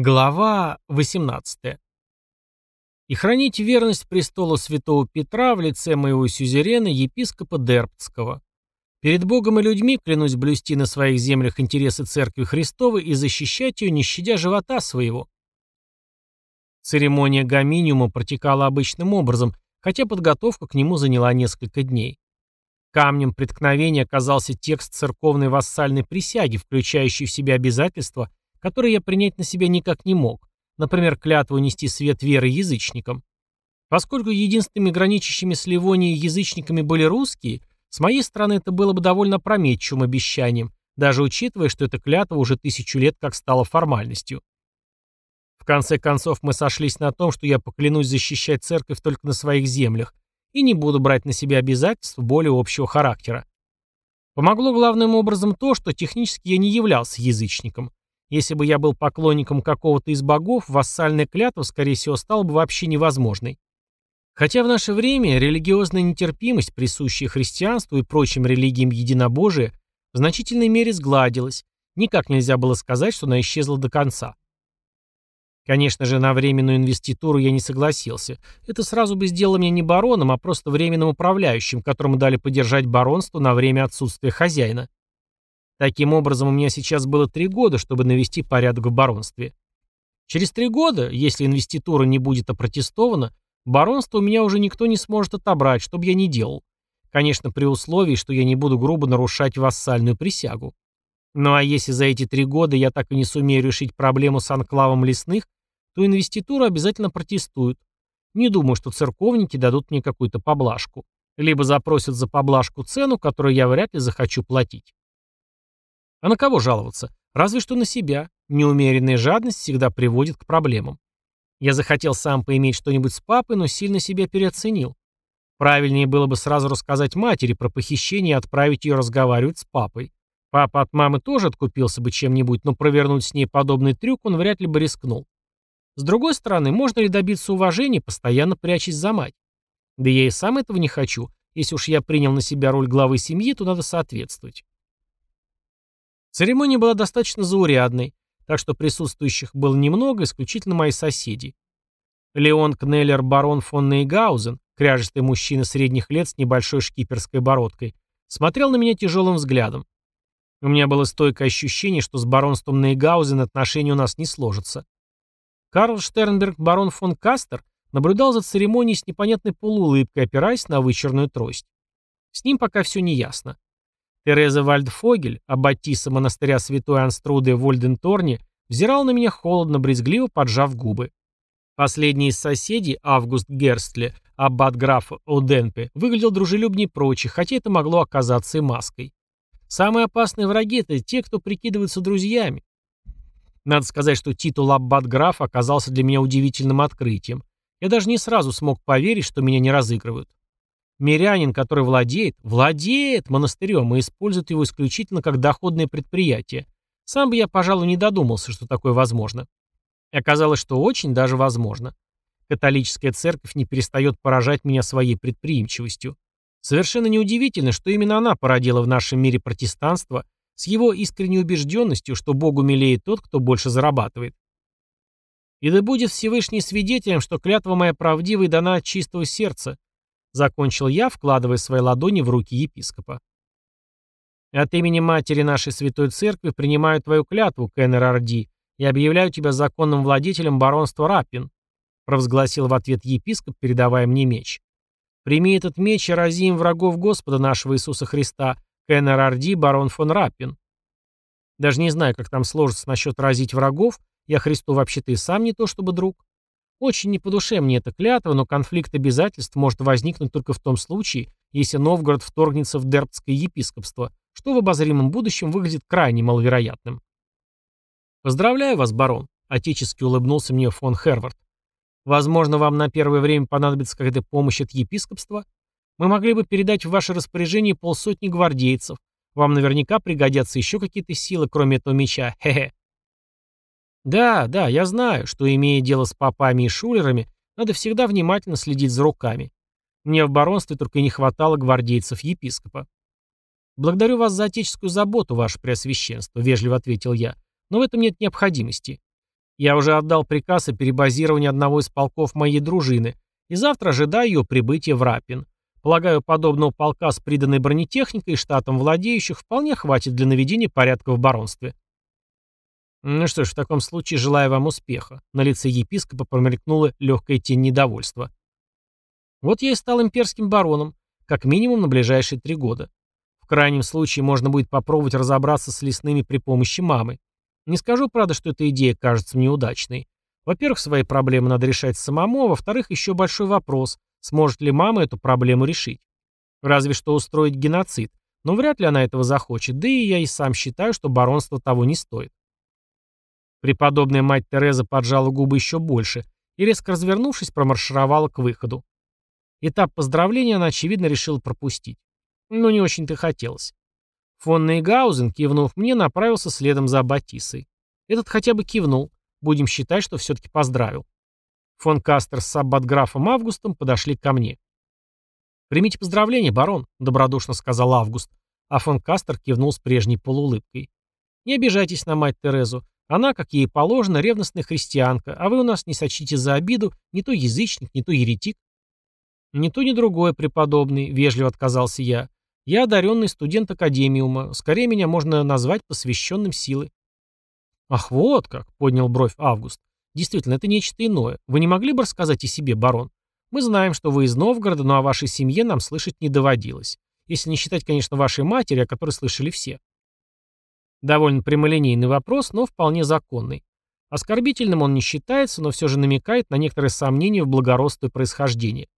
Глава 18. «И хранить верность престолу святого Петра в лице моего сюзерена, епископа Дербцкого. Перед Богом и людьми клянусь блюсти на своих землях интересы Церкви Христовой и защищать ее, не щадя живота своего». Церемония гоминиума протекала обычным образом, хотя подготовка к нему заняла несколько дней. Камнем преткновения оказался текст церковной вассальной присяги, включающий в себя обязательства – которые я принять на себя никак не мог, например, клятву нести свет веры язычникам. Поскольку единственными граничащими с Ливонией язычниками были русские, с моей стороны это было бы довольно опрометчивым обещанием, даже учитывая, что эта клятва уже тысячу лет как стала формальностью. В конце концов мы сошлись на том, что я поклянусь защищать церковь только на своих землях и не буду брать на себя обязательств более общего характера. Помогло главным образом то, что технически я не являлся язычником, если бы я был поклонником какого-то из богов, вассальная клятва, скорее всего, стала бы вообще невозможной. Хотя в наше время религиозная нетерпимость, присущая христианству и прочим религиям единобожия, в значительной мере сгладилась, никак нельзя было сказать, что она исчезла до конца. Конечно же, на временную инвеституру я не согласился. Это сразу бы сделало меня не бароном, а просто временным управляющим, которому дали поддержать баронство на время отсутствия хозяина. Таким образом, у меня сейчас было три года, чтобы навести порядок в баронстве. Через три года, если инвеститура не будет опротестована, баронство у меня уже никто не сможет отобрать, что бы я ни делал. Конечно, при условии, что я не буду грубо нарушать вассальную присягу. Ну а если за эти три года я так и не сумею решить проблему с анклавом лесных, то инвеституру обязательно протестуют. Не думаю, что церковники дадут мне какую-то поблажку. Либо запросят за поблажку цену, которую я вряд ли захочу платить. А на кого жаловаться? Разве что на себя. Неумеренная жадность всегда приводит к проблемам. Я захотел сам поиметь что-нибудь с папой, но сильно себя переоценил. Правильнее было бы сразу рассказать матери про похищение и отправить ее разговаривать с папой. Папа от мамы тоже откупился бы чем-нибудь, но провернуть с ней подобный трюк он вряд ли бы рискнул. С другой стороны, можно ли добиться уважения, постоянно прячась за мать? Да я и сам этого не хочу. Если уж я принял на себя роль главы семьи, то надо соответствовать. Церемония была достаточно заурядной, так что присутствующих было немного, исключительно мои соседи. Леон Кнеллер барон фон Нейгаузен, кряжестый мужчина средних лет с небольшой шкиперской бородкой, смотрел на меня тяжелым взглядом. У меня было стойкое ощущение, что с баронством Нейгаузен отношения у нас не сложатся. Карл Штернберг барон фон Кастер наблюдал за церемонией с непонятной полуулыбкой, опираясь на вычерную трость. С ним пока все не ясно. Тереза Вальдфогель, аббатиса монастыря святой Анструды в Вольденторне, взирал на меня холодно, брезгливо поджав губы. Последний из соседей, Август Герстле, аббат граф Оденпе, выглядел дружелюбнее прочих, хотя это могло оказаться и маской. Самые опасные враги — это те, кто прикидываются друзьями. Надо сказать, что титул аббат граф оказался для меня удивительным открытием. Я даже не сразу смог поверить, что меня не разыгрывают. Мирянин, который владеет, владеет монастырем и использует его исключительно как доходное предприятие. Сам бы я, пожалуй, не додумался, что такое возможно. И оказалось, что очень даже возможно. Католическая церковь не перестает поражать меня своей предприимчивостью. Совершенно неудивительно, что именно она породила в нашем мире протестанство с его искренней убежденностью, что Богу милее тот, кто больше зарабатывает. И да будет Всевышний свидетелем, что клятва моя правдива и дана от чистого сердца, Закончил я, вкладывая свои ладони в руки епископа. От имени Матери нашей Святой Церкви принимаю твою клятву, Кеннер Орди, и объявляю тебя законным владетелем баронства Раппин, провозгласил в ответ епископ, передавая мне меч. Прими этот меч и рази им врагов Господа нашего Иисуса Христа, Кеннер Орди, барон фон Раппин. Даже не знаю, как там сложится насчет разить врагов, я Христу вообще-то и сам не то чтобы друг. Очень не по душе мне эта клятва, но конфликт обязательств может возникнуть только в том случае, если Новгород вторгнется в Дербцкое епископство, что в обозримом будущем выглядит крайне маловероятным. «Поздравляю вас, барон», — отечески улыбнулся мне фон Хервард. «Возможно, вам на первое время понадобится какая-то помощь от епископства? Мы могли бы передать в ваше распоряжение полсотни гвардейцев. Вам наверняка пригодятся еще какие-то силы, кроме этого меча. Хе-хе». Да, да, я знаю, что, имея дело с попами и шулерами, надо всегда внимательно следить за руками. Мне в баронстве только и не хватало гвардейцев епископа. «Благодарю вас за отеческую заботу, ваше преосвященство», — вежливо ответил я, — «но в этом нет необходимости. Я уже отдал приказ о перебазировании одного из полков моей дружины, и завтра ожидаю ее прибытия в Рапин. Полагаю, подобного полка с приданной бронетехникой и штатом владеющих вполне хватит для наведения порядка в баронстве. Ну что ж, в таком случае желаю вам успеха. На лице епископа промелькнула легкая тень недовольства. Вот я и стал имперским бароном, как минимум на ближайшие три года. В крайнем случае можно будет попробовать разобраться с лесными при помощи мамы. Не скажу, правда, что эта идея кажется мне удачной. Во-первых, свои проблемы надо решать самому, а во-вторых, еще большой вопрос, сможет ли мама эту проблему решить. Разве что устроить геноцид, но вряд ли она этого захочет, да и я и сам считаю, что баронство того не стоит. Преподобная мать Тереза поджала губы еще больше и, резко развернувшись, промаршировала к выходу. Этап поздравления она, очевидно, решила пропустить. Но не очень-то хотелось. Фон Нейгаузен, кивнув мне, направился следом за Батисой. Этот хотя бы кивнул. Будем считать, что все-таки поздравил. Фон Кастер с аббатграфом Августом подошли ко мне. «Примите поздравления, барон», — добродушно сказал Август, а фон Кастер кивнул с прежней полуулыбкой. «Не обижайтесь на мать Терезу. Она, как ей положено, ревностная христианка, а вы у нас не сочтите за обиду, не то язычник, не то еретик». «Ни то, ни другое, преподобный», — вежливо отказался я. Я одаренный студент Академиума. Скорее меня можно назвать посвященным силы. Ах, вот как, поднял бровь Август. Действительно, это нечто иное. Вы не могли бы рассказать о себе, барон? Мы знаем, что вы из Новгорода, но о вашей семье нам слышать не доводилось. Если не считать, конечно, вашей матери, о которой слышали все. Довольно прямолинейный вопрос, но вполне законный. Оскорбительным он не считается, но все же намекает на некоторые сомнения в благородстве происхождения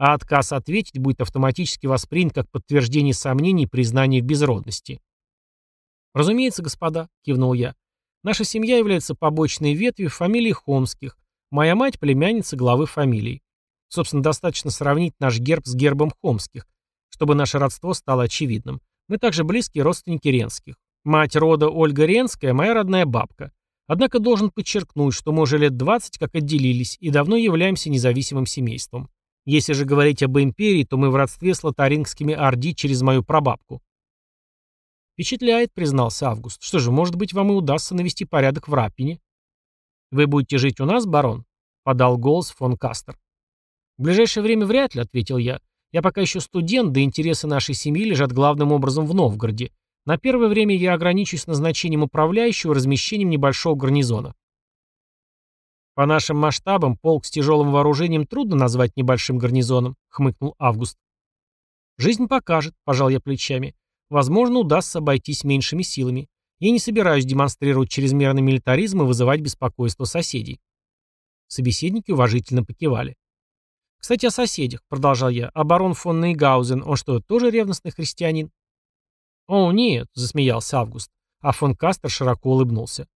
а отказ ответить будет автоматически воспринят как подтверждение сомнений и признание в безродности. «Разумеется, господа», — кивнул я. «Наша семья является побочной ветвью фамилии Хомских. Моя мать — племянница главы фамилии. Собственно, достаточно сравнить наш герб с гербом Хомских, чтобы наше родство стало очевидным. Мы также близкие родственники Ренских. Мать рода Ольга Ренская — моя родная бабка. Однако должен подчеркнуть, что мы уже лет 20 как отделились и давно являемся независимым семейством. Если же говорить об империи, то мы в родстве с лотарингскими орди через мою прабабку. Впечатляет, признался Август. Что же, может быть, вам и удастся навести порядок в Рапине? Вы будете жить у нас, барон? Подал голос фон Кастер. В ближайшее время вряд ли, ответил я. Я пока еще студент, да интересы нашей семьи лежат главным образом в Новгороде. На первое время я ограничусь назначением управляющего размещением небольшого гарнизона. По нашим масштабам, полк с тяжелым вооружением трудно назвать небольшим гарнизоном, хмыкнул Август. Жизнь покажет, пожал я плечами. Возможно, удастся обойтись меньшими силами. Я не собираюсь демонстрировать чрезмерный милитаризм и вызывать беспокойство соседей. Собеседники уважительно покивали. «Кстати, о соседях», — продолжал я. «А барон фон Нейгаузен, он что, тоже ревностный христианин?» «О, нет», — засмеялся Август. А фон Кастер широко улыбнулся.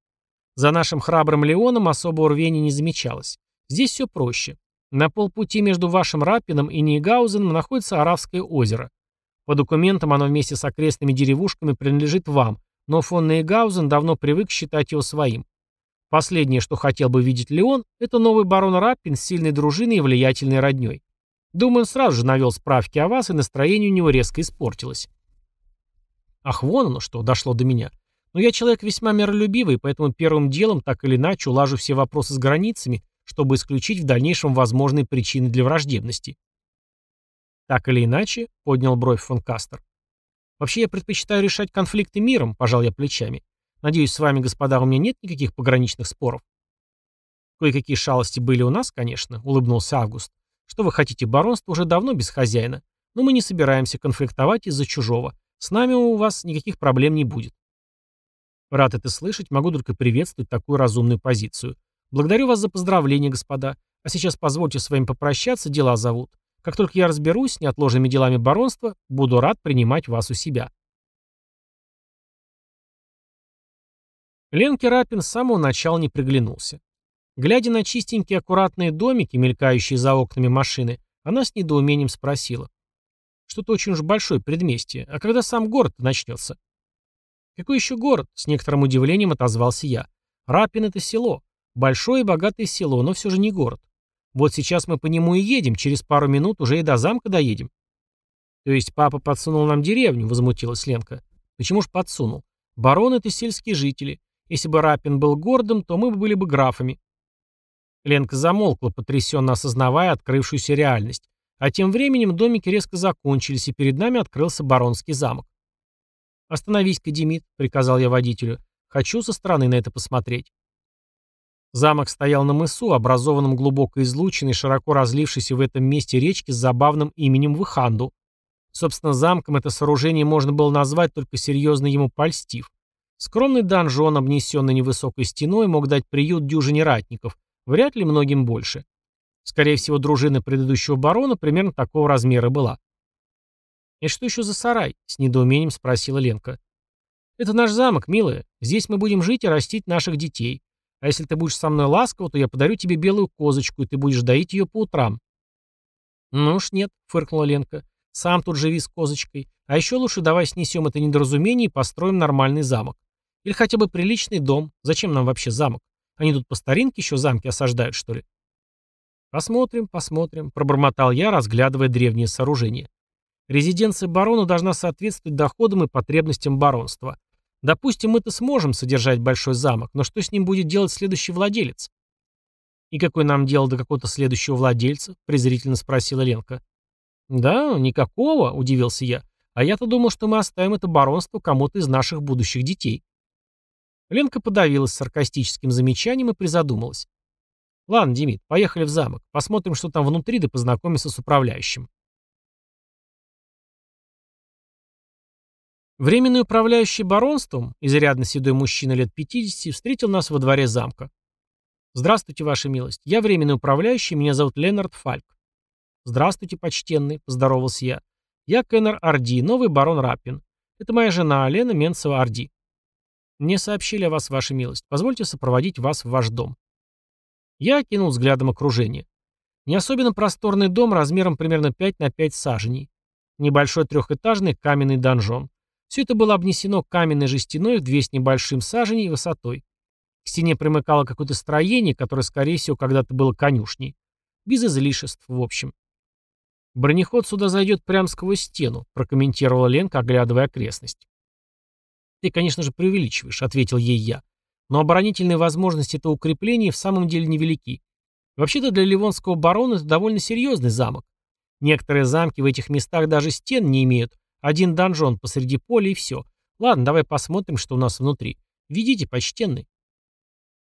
За нашим храбрым Леоном особого рвения не замечалось. Здесь все проще. На полпути между вашим Рапином и Нейгаузеном находится Аравское озеро. По документам оно вместе с окрестными деревушками принадлежит вам, но фон Нейгаузен давно привык считать его своим. Последнее, что хотел бы видеть Леон, это новый барон Раппин с сильной дружиной и влиятельной родней. Думаю, он сразу же навел справки о вас, и настроение у него резко испортилось. Ах, вон оно что, дошло до меня. Но я человек весьма миролюбивый, поэтому первым делом так или иначе улажу все вопросы с границами, чтобы исключить в дальнейшем возможные причины для враждебности. Так или иначе, поднял бровь фон Кастер. Вообще я предпочитаю решать конфликты миром, пожал я плечами. Надеюсь, с вами, господа, у меня нет никаких пограничных споров. Кое-какие шалости были у нас, конечно, улыбнулся Август. Что вы хотите, баронство уже давно без хозяина. Но мы не собираемся конфликтовать из-за чужого. С нами у вас никаких проблем не будет. Рад это слышать, могу только приветствовать такую разумную позицию. Благодарю вас за поздравления, господа. А сейчас позвольте с вами попрощаться, дела зовут. Как только я разберусь с неотложными делами баронства, буду рад принимать вас у себя. Ленке Рапин с самого начала не приглянулся. Глядя на чистенькие аккуратные домики, мелькающие за окнами машины, она с недоумением спросила. Что-то очень уж большое предместье. А когда сам город начнется? «Какой еще город?» — с некоторым удивлением отозвался я. «Рапин — это село. Большое и богатое село, но все же не город. Вот сейчас мы по нему и едем, через пару минут уже и до замка доедем». «То есть папа подсунул нам деревню?» — возмутилась Ленка. «Почему ж подсунул? Барон — это сельские жители. Если бы Рапин был гордым, то мы бы были бы графами. Ленка замолкла, потрясенно осознавая открывшуюся реальность. А тем временем домики резко закончились, и перед нами открылся баронский замок. «Остановись-ка, Демид», — приказал я водителю. «Хочу со стороны на это посмотреть». Замок стоял на мысу, образованном глубокой излучиной, широко разлившейся в этом месте речки с забавным именем Выханду. Собственно, замком это сооружение можно было назвать, только серьезно ему польстив. Скромный донжон, обнесенный невысокой стеной, мог дать приют дюжине ратников, вряд ли многим больше. Скорее всего, дружина предыдущего барона примерно такого размера была. «И что еще за сарай?» — с недоумением спросила Ленка. «Это наш замок, милая. Здесь мы будем жить и растить наших детей. А если ты будешь со мной ласков, то я подарю тебе белую козочку, и ты будешь доить ее по утрам». «Ну уж нет», — фыркнула Ленка. «Сам тут живи с козочкой. А еще лучше давай снесем это недоразумение и построим нормальный замок. Или хотя бы приличный дом. Зачем нам вообще замок? Они тут по старинке еще замки осаждают, что ли?» «Посмотрим, посмотрим», — пробормотал я, разглядывая древнее сооружение. «Резиденция барона должна соответствовать доходам и потребностям баронства. Допустим, мы-то сможем содержать большой замок, но что с ним будет делать следующий владелец?» «И какое нам дело до какого-то следующего владельца?» — презрительно спросила Ленка. «Да, никакого», — удивился я. «А я-то думал, что мы оставим это баронство кому-то из наших будущих детей». Ленка подавилась саркастическим замечанием и призадумалась. Ладно, Демид, поехали в замок. Посмотрим, что там внутри, да познакомимся с управляющим. Временный управляющий баронством, изрядно седой мужчина лет 50, встретил нас во дворе замка. «Здравствуйте, ваша милость. Я временный управляющий, меня зовут Ленард Фальк». «Здравствуйте, почтенный», — поздоровался я. «Я Кеннер Арди, новый барон Раппин. Это моя жена Алена Менцева Арди». «Мне сообщили о вас, ваша милость. Позвольте сопроводить вас в ваш дом». Я окинул взглядом окружение. Не особенно просторный дом размером примерно 5 на 5 саженей. Небольшой трехэтажный каменный донжон. Все это было обнесено каменной же стеной в две с небольшим саженей высотой. К стене примыкало какое-то строение, которое, скорее всего, когда-то было конюшней. Без излишеств, в общем. «Бронеход сюда зайдет прямо сквозь стену», прокомментировала Ленка, оглядывая окрестность. «Ты, конечно же, преувеличиваешь», — ответил ей я. Но оборонительные возможности этого укрепления в самом деле невелики. Вообще-то для Ливонского барона это довольно серьезный замок. Некоторые замки в этих местах даже стен не имеют. Один донжон посреди поля и все. Ладно, давай посмотрим, что у нас внутри. Видите, почтенный.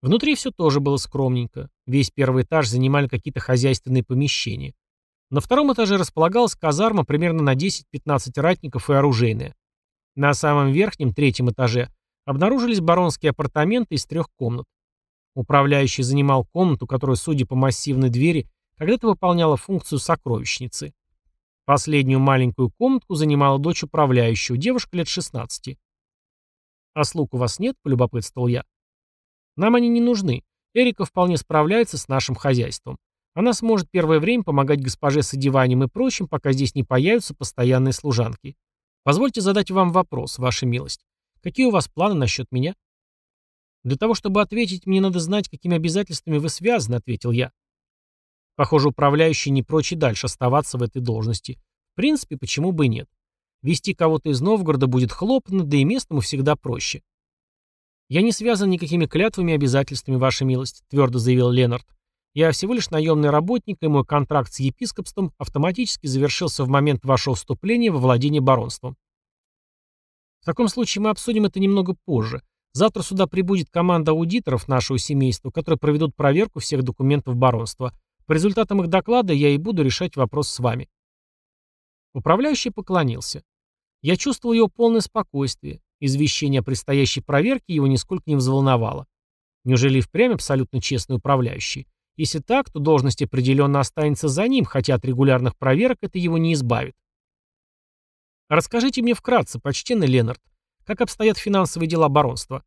Внутри все тоже было скромненько. Весь первый этаж занимали какие-то хозяйственные помещения. На втором этаже располагалась казарма примерно на 10-15 ратников и оружейная. На самом верхнем, третьем этаже, обнаружились баронские апартаменты из трех комнат. Управляющий занимал комнату, которая, судя по массивной двери, когда-то выполняла функцию сокровищницы. Последнюю маленькую комнатку занимала дочь управляющего, девушка лет 16. «А слуг у вас нет?» – полюбопытствовал я. «Нам они не нужны. Эрика вполне справляется с нашим хозяйством. Она сможет первое время помогать госпоже с одеванием и прочим, пока здесь не появятся постоянные служанки. Позвольте задать вам вопрос, ваша милость. Какие у вас планы насчет меня? Для того, чтобы ответить, мне надо знать, какими обязательствами вы связаны, ответил я. Похоже, управляющий не прочь и дальше оставаться в этой должности. В принципе, почему бы и нет. Вести кого-то из Новгорода будет хлопотно, да и местному всегда проще. «Я не связан никакими клятвами и обязательствами, ваша милость», — твердо заявил Ленард. «Я всего лишь наемный работник, и мой контракт с епископством автоматически завершился в момент вашего вступления во владение баронством. В таком случае мы обсудим это немного позже. Завтра сюда прибудет команда аудиторов нашего семейства, которые проведут проверку всех документов баронства. По результатам их доклада я и буду решать вопрос с вами. Управляющий поклонился. Я чувствовал его полное спокойствие. Извещение о предстоящей проверке его нисколько не взволновало. Неужели впрямь абсолютно честный управляющий? Если так, то должность определенно останется за ним, хотя от регулярных проверок это его не избавит. Расскажите мне вкратце, почтенный Ленард, как обстоят финансовые дела баронства?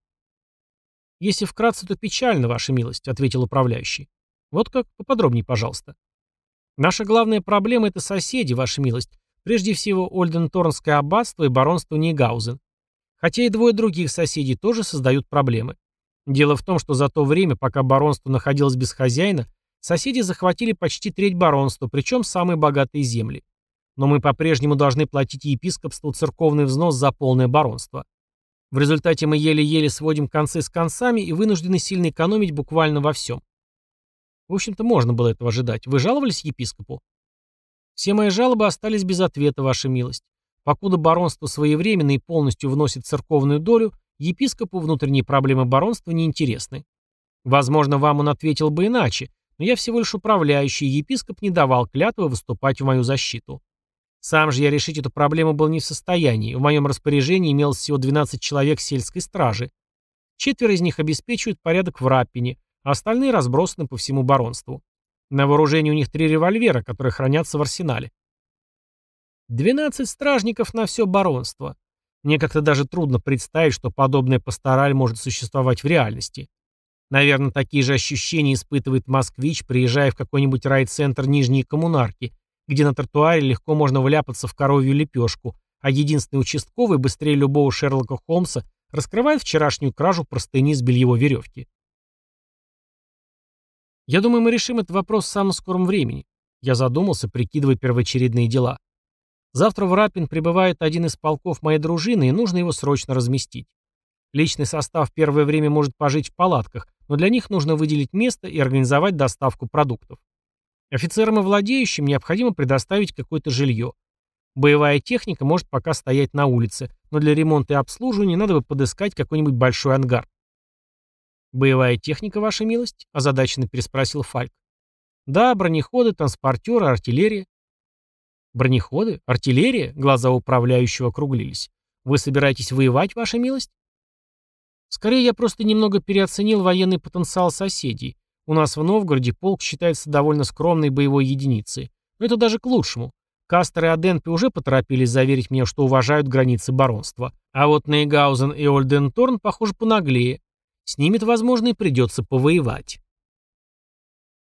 Если вкратце, то печально, ваша милость, ответил управляющий. Вот как, поподробнее, пожалуйста. Наша главная проблема – это соседи, ваша милость. Прежде всего, Ольденторнское аббатство и баронство Нейгаузен. Хотя и двое других соседей тоже создают проблемы. Дело в том, что за то время, пока баронство находилось без хозяина, соседи захватили почти треть баронства, причем самые богатые земли но мы по-прежнему должны платить епископству церковный взнос за полное баронство. В результате мы еле-еле сводим концы с концами и вынуждены сильно экономить буквально во всем. В общем-то, можно было этого ожидать. Вы жаловались епископу? Все мои жалобы остались без ответа, ваша милость. Покуда баронство своевременно и полностью вносит церковную долю, епископу внутренние проблемы баронства не интересны. Возможно, вам он ответил бы иначе, но я всего лишь управляющий, епископ не давал клятвы выступать в мою защиту. Сам же я решить эту проблему был не в состоянии. В моем распоряжении имелось всего 12 человек сельской стражи. Четверо из них обеспечивают порядок в Раппине, а остальные разбросаны по всему баронству. На вооружении у них три револьвера, которые хранятся в арсенале. 12 стражников на все баронство. Мне как-то даже трудно представить, что подобная пастораль может существовать в реальности. Наверное, такие же ощущения испытывает москвич, приезжая в какой-нибудь райцентр Нижней Коммунарки, где на тротуаре легко можно вляпаться в коровью лепешку, а единственный участковый быстрее любого Шерлока Холмса раскрывает вчерашнюю кражу простыни с бельевой веревки. Я думаю, мы решим этот вопрос в самом скором времени. Я задумался, прикидывая первоочередные дела. Завтра в Рапин прибывает один из полков моей дружины, и нужно его срочно разместить. Личный состав первое время может пожить в палатках, но для них нужно выделить место и организовать доставку продуктов. Офицерам и владеющим необходимо предоставить какое-то жилье. Боевая техника может пока стоять на улице, но для ремонта и обслуживания надо бы подыскать какой-нибудь большой ангар. «Боевая техника, ваша милость?» – озадаченно переспросил Фальк. «Да, бронеходы, транспортеры, артиллерия». «Бронеходы? Артиллерия?» – глаза управляющего округлились. «Вы собираетесь воевать, ваша милость?» «Скорее, я просто немного переоценил военный потенциал соседей. У нас в Новгороде полк считается довольно скромной боевой единицей. Но это даже к лучшему. Кастер и Аденпи уже поторопились заверить меня, что уважают границы баронства. А вот Нейгаузен и Ольденторн, похоже, понаглее. С ними-то, возможно, и придется повоевать.